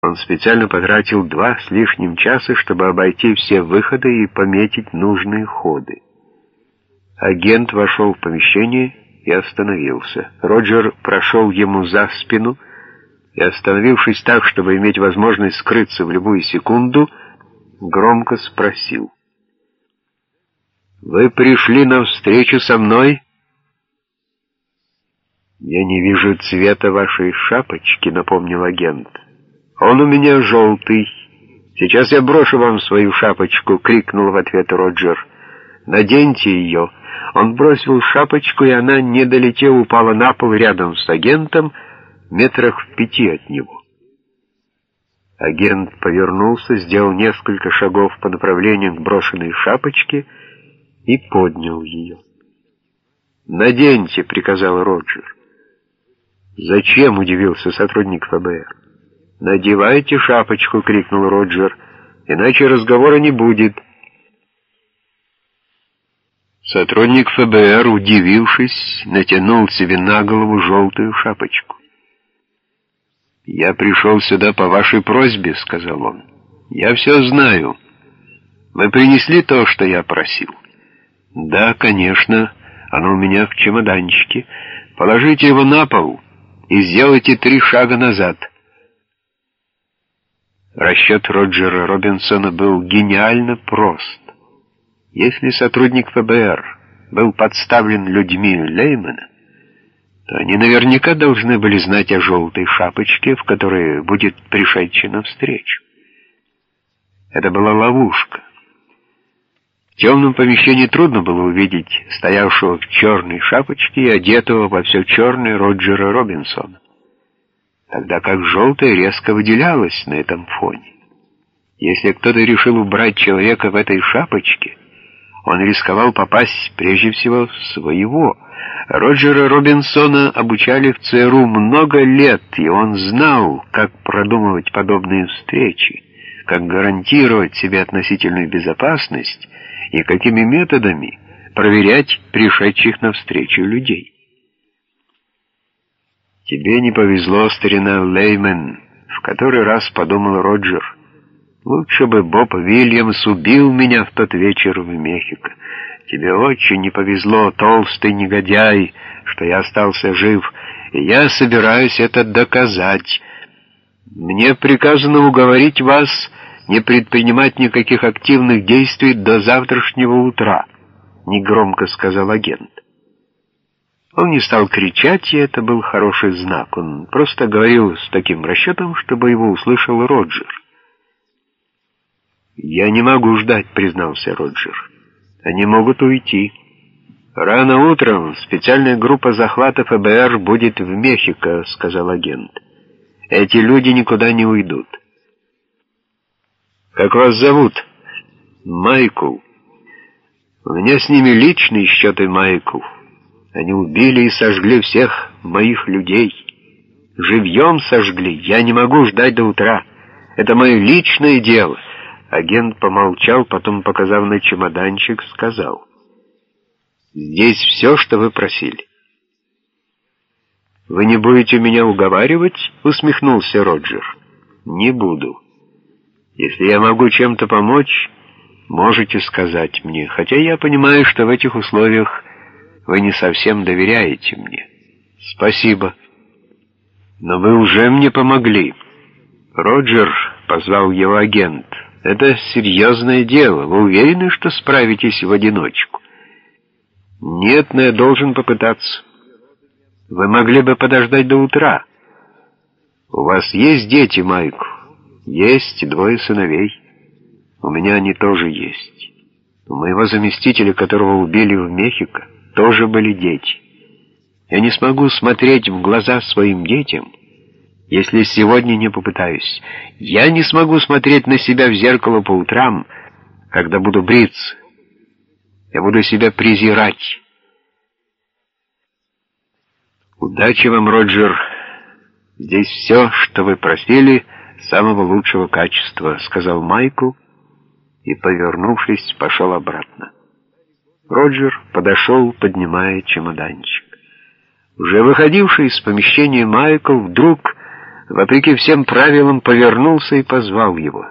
Он специально потратил два с лишним часа, чтобы обойти все выходы и пометить нужные ходы. Агент вошел в помещение и остановился. Роджер прошел ему за спину и, остановившись так, чтобы иметь возможность скрыться в любую секунду, громко спросил. «Вы пришли на встречу со мной?» «Я не вижу цвета вашей шапочки», — напомнил агент. «Он у меня желтый. Сейчас я брошу вам свою шапочку», — крикнул в ответ Роджер. «Наденьте ее». Он бросил шапочку, и она, не долетев, упала на пол рядом с агентом, метрах в пяти от него. Агент повернулся, сделал несколько шагов по направлению к брошенной шапочке и поднял ее. «Наденьте», — приказал Роджер. «Зачем?» — удивился сотрудник ФБР. «Надевайте шапочку!» — крикнул Роджер. «Иначе разговора не будет». Сотрудник ФБР, удивившись, натянул себе на голову желтую шапочку. «Я пришел сюда по вашей просьбе», — сказал он. «Я все знаю. Вы принесли то, что я просил?» «Да, конечно. Оно у меня в чемоданчике. Положите его на пол» и сделайте три шага назад. Расчет Роджера Робинсона был гениально прост. Если сотрудник ФБР был подставлен людьми Леймана, то они наверняка должны были знать о желтой шапочке, в которой будет пришедший навстречу. Это была ловушка. В темном помещении трудно было увидеть стоявшего в черной шапочке и одетого во все черное Роджера Робинсона, тогда как желтое резко выделялось на этом фоне. Если кто-то решил убрать человека в этой шапочке, он рисковал попасть прежде всего в своего. Роджера Робинсона обучали в ЦРУ много лет, и он знал, как продумывать подобные встречи, как гарантировать себе относительную безопасность и какими методами проверять пришедших навстречу людей. «Тебе не повезло, старина Леймен», — в который раз подумал Роджер. «Лучше бы Боб Вильямс убил меня в тот вечер в Мехико. Тебе очень не повезло, толстый негодяй, что я остался жив, и я собираюсь это доказать. Мне приказано уговорить вас не предпринимать никаких активных действий до завтрашнего утра», — негромко сказал агент. Он не стал кричать, и это был хороший знак. Он просто говорил с таким расчетом, чтобы его услышал Роджер. «Я не могу ждать», — признался Роджер. «Они могут уйти. Рано утром специальная группа захвата ФБР будет в Мехико», — сказал агент. «Эти люди никуда не уйдут». «Как вас зовут?» «Майкл. У меня с ними личные счеты, Майкл. Они убили и сожгли всех моих людей. Живьем сожгли. Я не могу ждать до утра. Это мое личное дело». Агент помолчал, потом, показав на чемоданчик, сказал. «Здесь все, что вы просили». «Вы не будете меня уговаривать?» — усмехнулся Роджер. «Не буду». Если я могу чем-то помочь, можете сказать мне, хотя я понимаю, что в этих условиях вы не совсем доверяете мне. Спасибо. Но вы уже мне помогли. Роджер, позвал его агент, это серьезное дело. Вы уверены, что справитесь в одиночку? Нет, но я должен попытаться. Вы могли бы подождать до утра. У вас есть дети, Майкл? Есть двое сыновей. У меня они тоже есть. У моего заместителя, которого убили в Мехико, тоже были дети. Я не смогу смотреть в глаза своим детям, если сегодня не попытаюсь. Я не смогу смотреть на себя в зеркало по утрам, когда буду бриться. Я буду себя презирать. Удачи вам, Роджер. Здесь все, что вы просили — самого лучшего качества», — сказал Майкл и, повернувшись, пошел обратно. Роджер подошел, поднимая чемоданчик. Уже выходивший из помещения Майкл вдруг вопреки всем правилам, повернулся и позвал его.